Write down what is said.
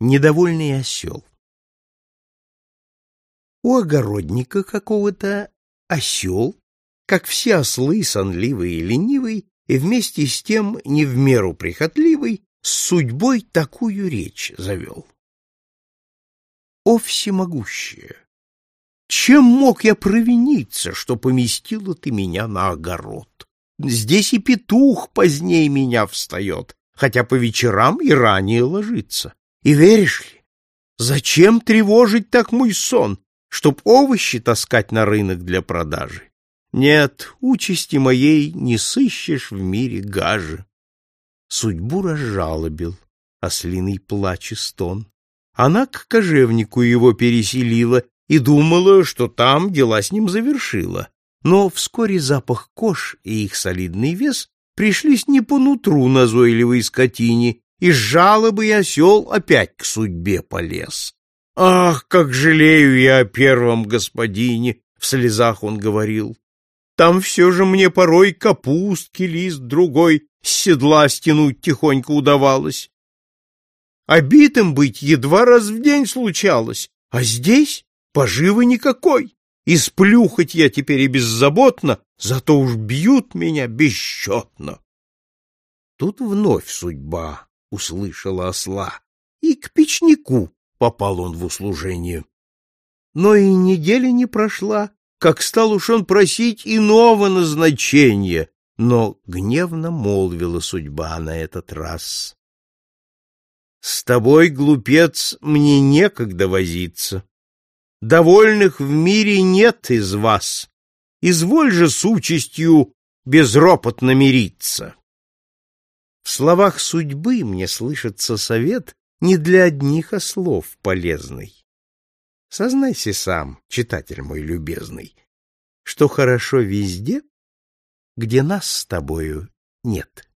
Недовольный осел. У огородника какого-то осел, как все ослы, сонливый и ленивый, и вместе с тем не в меру прихотливый, с судьбой такую речь завел. О всемогущее! Чем мог я провиниться, что поместила ты меня на огород? Здесь и петух позднее меня встает, хотя по вечерам и ранее ложится. И веришь ли, зачем тревожить так мой сон, чтоб овощи таскать на рынок для продажи? Нет, участи моей не сыщешь в мире гажи. Судьбу разжалобил ослиный плач и стон. Она к кожевнику его переселила и думала, что там дела с ним завершила. Но вскоре запах кож и их солидный вес пришлись не по нутру назойливой скотине, и с жалобой осел опять к судьбе полез. «Ах, как жалею я о первом господине!» — в слезах он говорил. «Там все же мне порой капустки лист другой с седла стянуть тихонько удавалось. Обитым быть едва раз в день случалось, а здесь поживы никакой. И сплюхать я теперь и беззаботно, зато уж бьют меня бесчетно. Тут вновь судьба услышала осла, и к печнику попал он в услужение. Но и недели не прошла, как стал уж он просить иного назначения, но гневно молвила судьба на этот раз. С тобой, глупец, мне некогда возиться. Довольных в мире нет из вас. Изволь же с участью безропотно мириться. В словах судьбы мне слышится совет не для одних ослов полезный. Сознайся сам, читатель мой любезный, что хорошо везде, где нас с тобою нет.